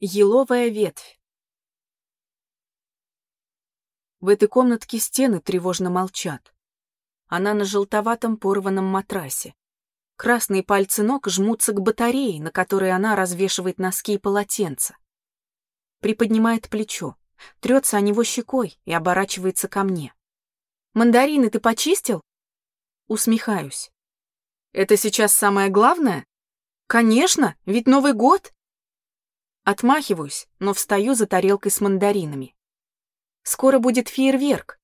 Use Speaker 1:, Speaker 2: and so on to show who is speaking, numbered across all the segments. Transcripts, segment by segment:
Speaker 1: Еловая ветвь. В этой комнатке стены тревожно молчат. Она на желтоватом порванном матрасе. Красные пальцы ног жмутся к батарее, на которой она развешивает носки и полотенца. Приподнимает плечо, трется о него щекой и оборачивается ко мне. «Мандарины ты почистил?» Усмехаюсь. «Это сейчас самое главное?» «Конечно, ведь Новый год!» Отмахиваюсь, но встаю за тарелкой с мандаринами. Скоро будет фейерверк.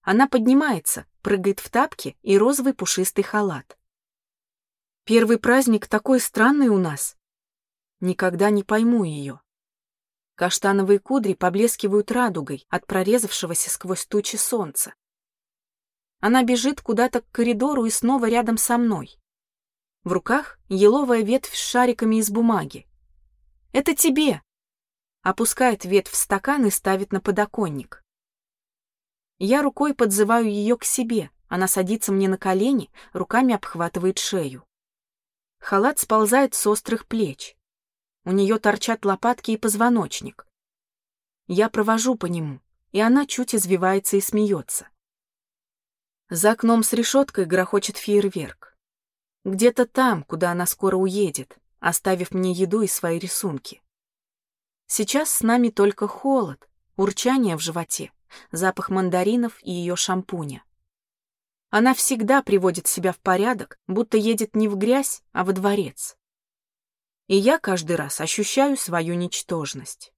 Speaker 1: Она поднимается, прыгает в тапки и розовый пушистый халат. Первый праздник такой странный у нас. Никогда не пойму ее. Каштановые кудри поблескивают радугой от прорезавшегося сквозь тучи солнца. Она бежит куда-то к коридору и снова рядом со мной. В руках еловая ветвь с шариками из бумаги. Это тебе!» Опускает ветвь в стакан и ставит на подоконник. Я рукой подзываю ее к себе. Она садится мне на колени, руками обхватывает шею. Халат сползает с острых плеч. У нее торчат лопатки и позвоночник. Я провожу по нему, и она чуть извивается и смеется. За окном с решеткой грохочет фейерверк. Где-то там, куда она скоро уедет, оставив мне еду и свои рисунки. Сейчас с нами только холод, урчание в животе, запах мандаринов и ее шампуня. Она всегда приводит себя в порядок, будто едет не в грязь, а во дворец. И я каждый раз ощущаю свою ничтожность.